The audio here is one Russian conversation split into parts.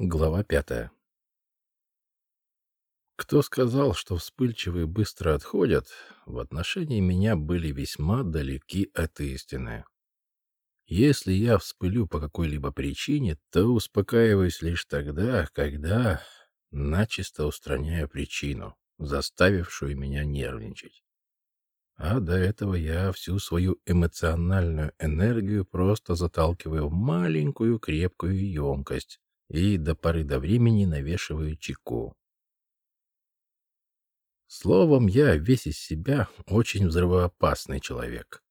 Глава пятая. Кто сказал, что вспыльчивые быстро отходят, в отношении меня были весьма далеки от истины. Если я вспылю по какой-либо причине, то успокаиваюсь лишь тогда, когда начисто устраняю причину, заставившую меня нервничать. А до этого я всю свою эмоциональную энергию просто заталкиваю в маленькую крепкую емкость и до поры до времени навешиваю чеку. Словом, я весь из себя очень взрывоопасный человек.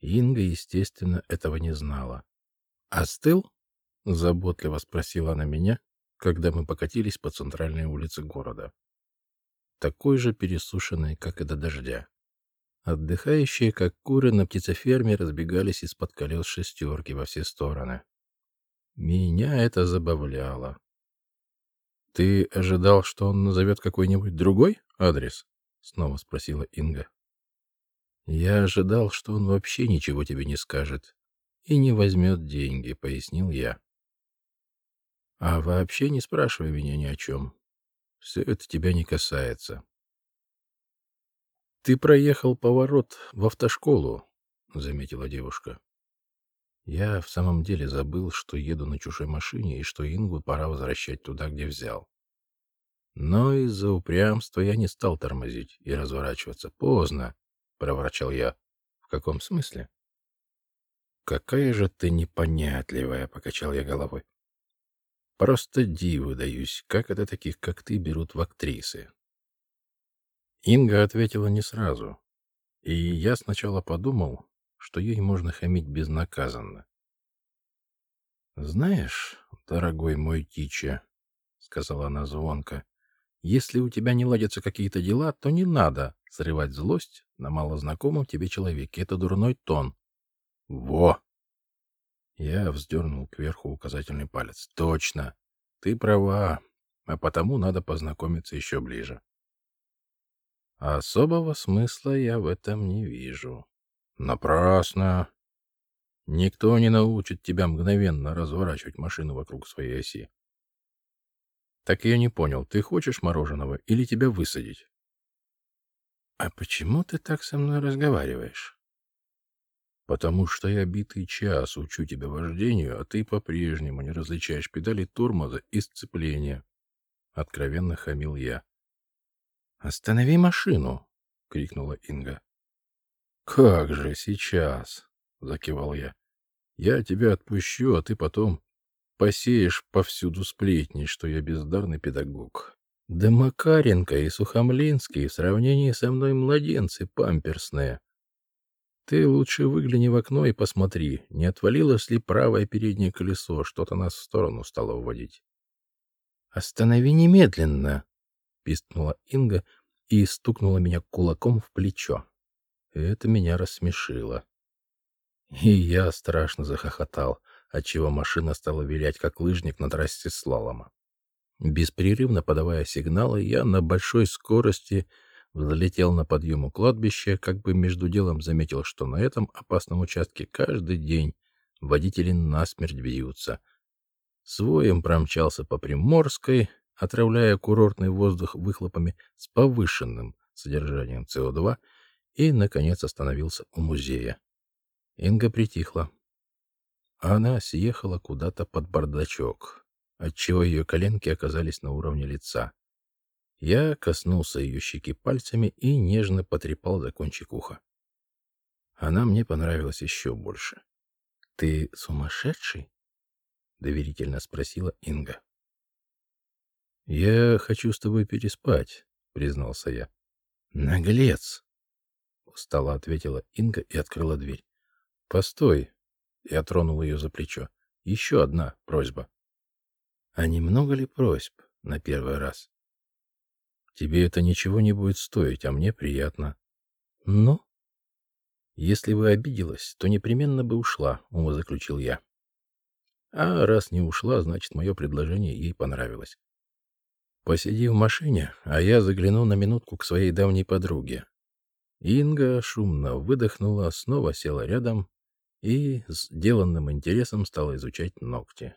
Инга, естественно, этого не знала. «Остыл?» — заботливо спросила она меня, когда мы покатились по центральной улице города. Такой же пересушенной, как и до дождя. Отдыхающие, как куры на птицеферме, разбегались из-под колес шестерки во все стороны. Меня это забавляло. «Ты ожидал, что он назовет какой-нибудь другой адрес?» — снова спросила Инга. «Я ожидал, что он вообще ничего тебе не скажет и не возьмет деньги», — пояснил я. «А вообще не спрашивай меня ни о чем. Все это тебя не касается». «Ты проехал поворот в автошколу», — заметила девушка. Я в самом деле забыл, что еду на чужой машине и что Ингу пора возвращать туда, где взял. Но из-за упрямства я не стал тормозить и разворачиваться. Поздно, — проворчал я. В каком смысле? Какая же ты непонятливая, — покачал я головой. Просто диву даюсь, как это таких, как ты, берут в актрисы. Инга ответила не сразу. И я сначала подумал, что ей можно хамить безнаказанно. «Знаешь, дорогой мой Тича, — сказала она звонко, — если у тебя не ладятся какие-то дела, то не надо срывать злость на малознакомом тебе человеке. Это дурной тон. Во! Я вздернул кверху указательный палец. Точно. Ты права. А потому надо познакомиться еще ближе. Особого смысла я в этом не вижу. Напрасно. Никто не научит тебя мгновенно разворачивать машину вокруг своей оси. Так я не понял, ты хочешь мороженого или тебя высадить? А почему ты так со мной разговариваешь? Потому что я битый час учу тебя вождению, а ты по-прежнему не различаешь педали тормоза и сцепления. Откровенно хамил я. «Останови машину!» — крикнула Инга. «Как же сейчас?» — закивал я. «Я тебя отпущу, а ты потом посеешь повсюду сплетни, что я бездарный педагог. Да Макаренко и Сухомлинский в сравнении со мной младенцы памперсные. Ты лучше выгляни в окно и посмотри, не отвалилось ли правое переднее колесо, что-то нас в сторону стало уводить». «Останови немедленно!» — пискнула Инга и стукнула меня кулаком в плечо. Это меня рассмешило. И я страшно захохотал, отчего машина стала вилять, как лыжник на трассе слалома. Беспрерывно подавая сигналы, я на большой скорости взлетел на подъем у кладбища, как бы между делом заметил, что на этом опасном участке каждый день водители насмерть бьются. Своим промчался по Приморской, отравляя курортный воздух выхлопами с повышенным содержанием СО2 и, наконец, остановился у музея. Инга притихла. Она съехала куда-то под бардачок, отчего ее коленки оказались на уровне лица. Я коснулся ее щеки пальцами и нежно потрепал за кончик уха. Она мне понравилась еще больше. — Ты сумасшедший? — доверительно спросила Инга. — Я хочу с тобой переспать, — признался я. — Наглец! Устало ответила Инга и открыла дверь. Постой, я тронул ее за плечо. Еще одна просьба. А немного ли просьб на первый раз? Тебе это ничего не будет стоить, а мне приятно. Но если бы обиделась, то непременно бы ушла, умозаключил я. А раз не ушла, значит, мое предложение ей понравилось. Посиди в машине, а я загляну на минутку к своей давней подруге. Инга шумно выдохнула, снова села рядом и с деланным интересом стала изучать ногти.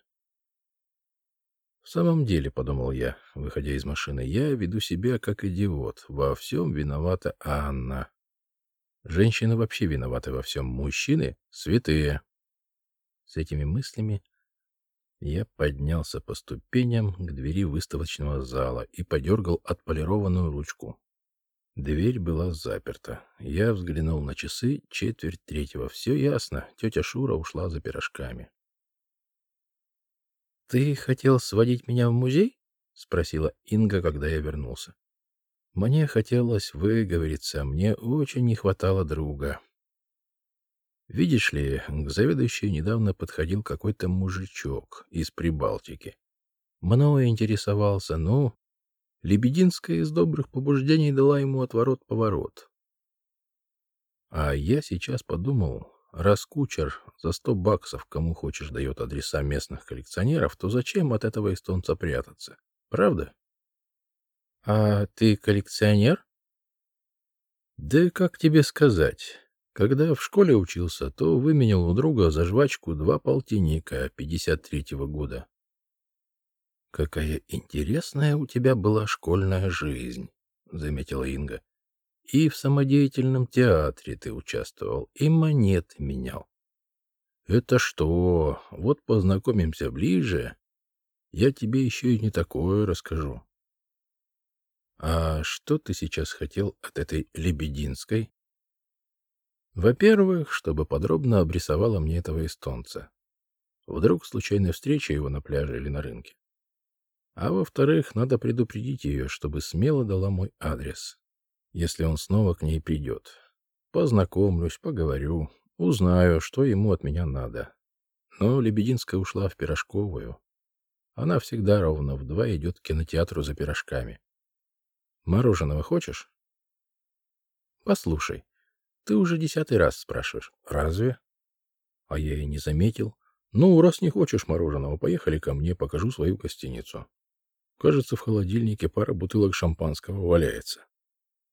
В самом деле, подумал я, выходя из машины, я веду себя как идиот. Во всем виновата Анна. Женщины вообще виноваты во всем. Мужчины — святые. С этими мыслями я поднялся по ступеням к двери выставочного зала и подергал отполированную ручку. Дверь была заперта. Я взглянул на часы, четверть третьего. Все ясно, тетя Шура ушла за пирожками. «Ты хотел сводить меня в музей?» — спросила Инга, когда я вернулся. Мне хотелось выговориться, мне очень не хватало друга. Видишь ли, к заведующей недавно подходил какой-то мужичок из Прибалтики. Мною интересовался, ну, Лебединская из добрых побуждений дала ему отворот-поворот. А я сейчас подумал, Раз кучер за сто баксов кому хочешь дает адреса местных коллекционеров, то зачем от этого эстонца прятаться? Правда? А ты коллекционер? Да как тебе сказать? Когда в школе учился, то выменял у друга за жвачку два полтинника 53-го года. Какая интересная у тебя была школьная жизнь, заметила Инга. И в самодеятельном театре ты участвовал, и монеты менял. Это что? Вот познакомимся ближе. Я тебе еще и не такое расскажу. А что ты сейчас хотел от этой Лебединской? Во-первых, чтобы подробно обрисовала мне этого эстонца. Вдруг случайная встреча его на пляже или на рынке. А во-вторых, надо предупредить ее, чтобы смело дала мой адрес если он снова к ней придет. Познакомлюсь, поговорю, узнаю, что ему от меня надо. Но Лебединская ушла в Пирожковую. Она всегда ровно в два идет к кинотеатру за пирожками. Мороженого хочешь? Послушай, ты уже десятый раз спрашиваешь. Разве? А я и не заметил. Ну, раз не хочешь мороженого, поехали ко мне, покажу свою гостиницу. Кажется, в холодильнике пара бутылок шампанского валяется.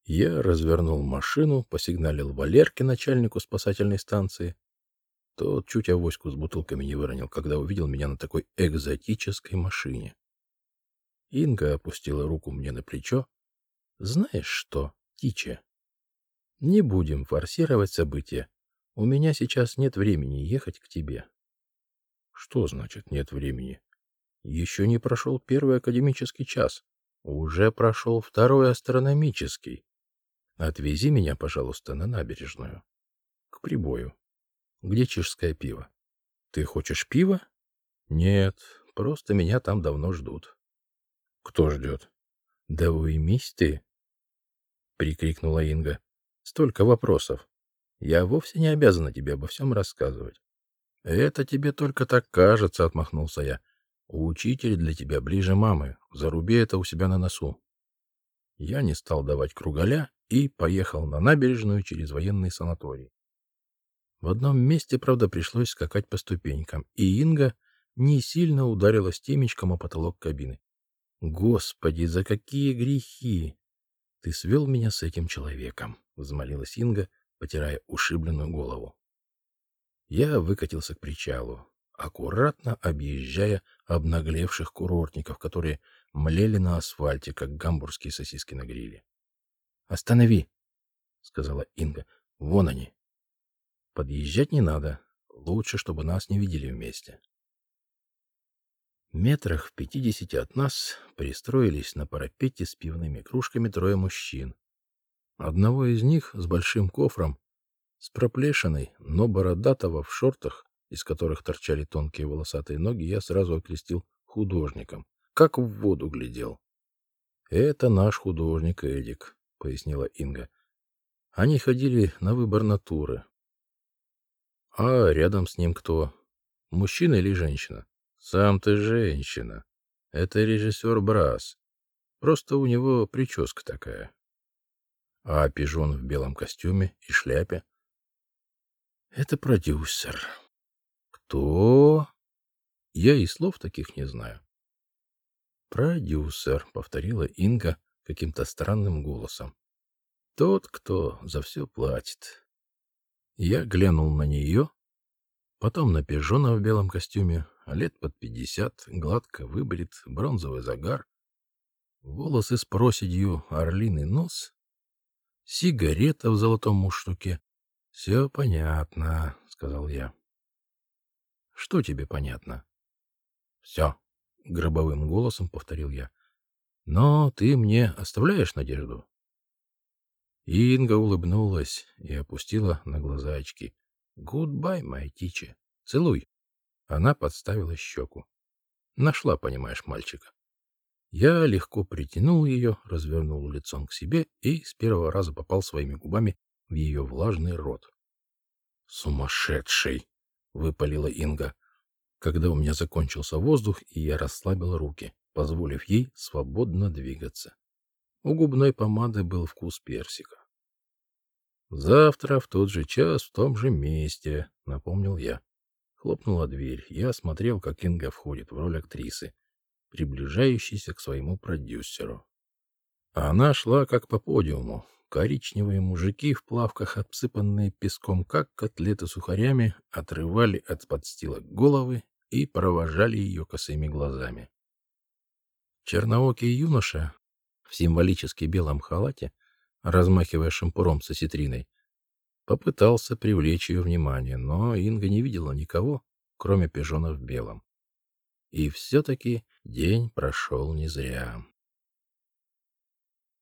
Я развернул машину, посигналил Валерке, начальнику спасательной станции. Тот чуть авоську с бутылками не выронил, когда увидел меня на такой экзотической машине. Инга опустила руку мне на плечо. «Знаешь что, Тича, не будем форсировать события. У меня сейчас нет времени ехать к тебе». «Что значит нет времени?» «Еще не прошел первый академический час. Уже прошел второй астрономический. Отвези меня, пожалуйста, на набережную. К прибою. Где чешское пиво? Ты хочешь пива? Нет, просто меня там давно ждут. Кто ждет? Да уймись ты, прикрикнула Инга. Столько вопросов. Я вовсе не обязана тебе обо всем рассказывать. Это тебе только так кажется, отмахнулся я. Учитель для тебя ближе мамы. Заруби это у себя на носу. Я не стал давать кругаля и поехал на набережную через военный санаторий. В одном месте, правда, пришлось скакать по ступенькам, и Инга не сильно ударилась темечком о потолок кабины. «Господи, за какие грехи! Ты свел меня с этим человеком!» — взмолилась Инга, потирая ушибленную голову. Я выкатился к причалу, аккуратно объезжая обнаглевших курортников, которые млели на асфальте, как гамбургские сосиски на гриле. «Останови!» — сказала Инга. «Вон они!» «Подъезжать не надо. Лучше, чтобы нас не видели вместе». Метрах в пятидесяти от нас пристроились на парапете с пивными кружками трое мужчин. Одного из них с большим кофром, с проплешиной, но бородатого в шортах, из которых торчали тонкие волосатые ноги, я сразу окрестил художником, как в воду глядел. Это наш художник Эдик. — пояснила Инга. Они ходили на выбор натуры. А рядом с ним кто? Мужчина или женщина? Сам ты женщина. Это режиссер Брас. Просто у него прическа такая. А пижон в белом костюме и шляпе? Это продюсер. Кто? Я и слов таких не знаю. Продюсер, повторила Инга, каким-то странным голосом. Тот, кто за все платит. Я глянул на нее, потом на пижона в белом костюме, лет под пятьдесят, гладко выбрит, бронзовый загар, волосы с проседью, орлиный нос, сигарета в золотом муштуке. — Все понятно, — сказал я. — Что тебе понятно? — Все, — гробовым голосом повторил я. — Но ты мне оставляешь надежду? Инга улыбнулась и опустила на глаза очки. «Goodbye, моя teacher. Целуй». Она подставила щеку. Нашла, понимаешь, мальчика. Я легко притянул ее, развернул лицом к себе и с первого раза попал своими губами в ее влажный рот. «Сумасшедший!» — выпалила Инга, когда у меня закончился воздух, и я расслабил руки, позволив ей свободно двигаться. У губной помады был вкус персика. «Завтра в тот же час в том же месте», — напомнил я. Хлопнула дверь. Я смотрел, как Инга входит в роль актрисы, приближающейся к своему продюсеру. Она шла как по подиуму. Коричневые мужики в плавках, обсыпанные песком, как котлеты сухарями, отрывали от подстилок головы и провожали ее косыми глазами. Черноокий юноша в символически белом халате размахивая шампуром со ситриной. Попытался привлечь ее внимание, но Инга не видела никого, кроме пижона в белом. И все-таки день прошел не зря.